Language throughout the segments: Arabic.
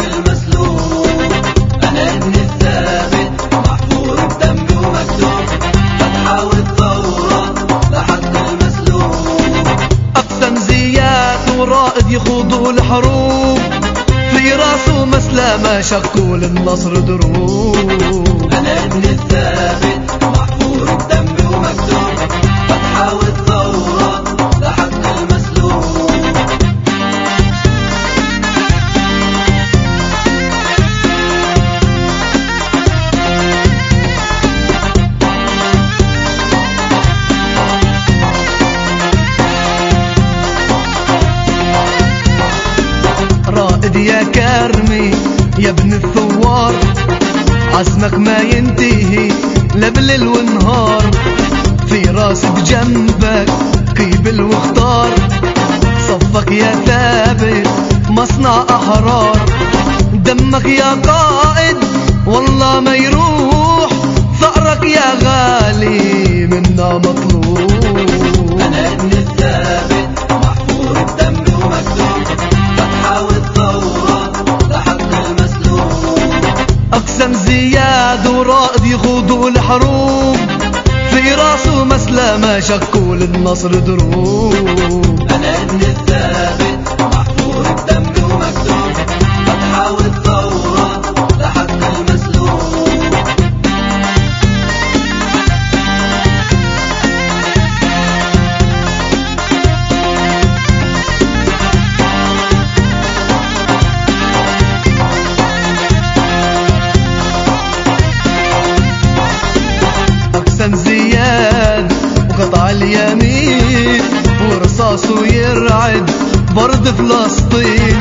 المسلوب أنا الثابت محفور بدمي ومكتوب فتحة المسلوب أقسم ورائد يخوضوا الحروب. في راسه شكوا للنصر دروب. أنا ابن الثابت محفور بدمي عزمك ما ينتهي لا بليل ونهار في راس بجنبك قيبل واختار صفك يا ثابت مصنع أحرار. دمك يا قائد والله ما يروح ورائد يخوضوا الحروب. في راسه مسلمة شكوا للنصر دروب. أنا ابن وقطع اليمين ورصاصه يرعد برد فلسطين.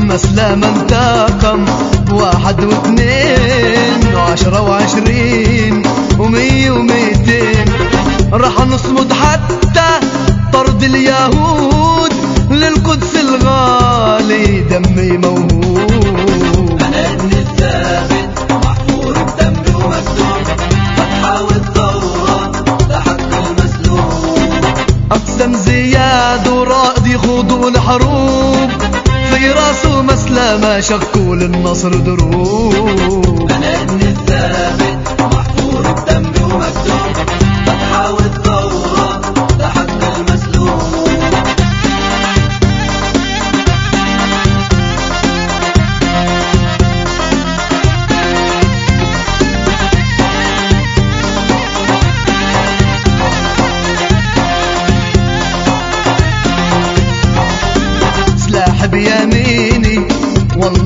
مسلمة انتقم واحد واثنين وعشرة وعشرين ومية وميتين. راح نصمد حتى طرد اليهود للقدس الغالي. يخوضوا الحروب في راسه مسلمة شكوا للنصر دروب أنا ابن الثابت محفور بدمي ومكتوب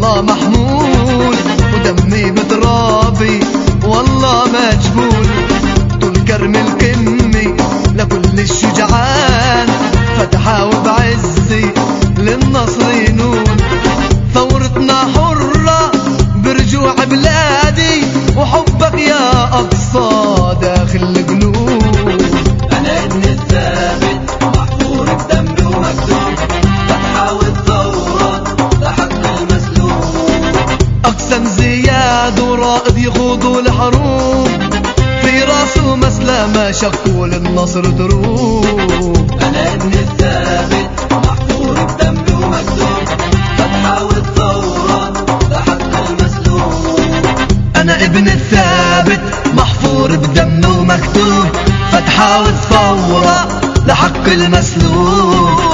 والله محمول ودمي بترابي والله مجبول طول كرم الكمي زياد ورائد يخوضوا الحروب. في راسه مسلمة شكوا للنصر دروب أنا ابن الثابت محفور بدمي ومكتوب فتحة والثورة لحق المسلوب. أنا ابن الثابت محفور بدم ومكتوب. فتحة والثورة لحق المسلوب.